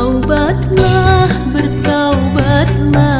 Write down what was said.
bertaubatlah bertaubatlah.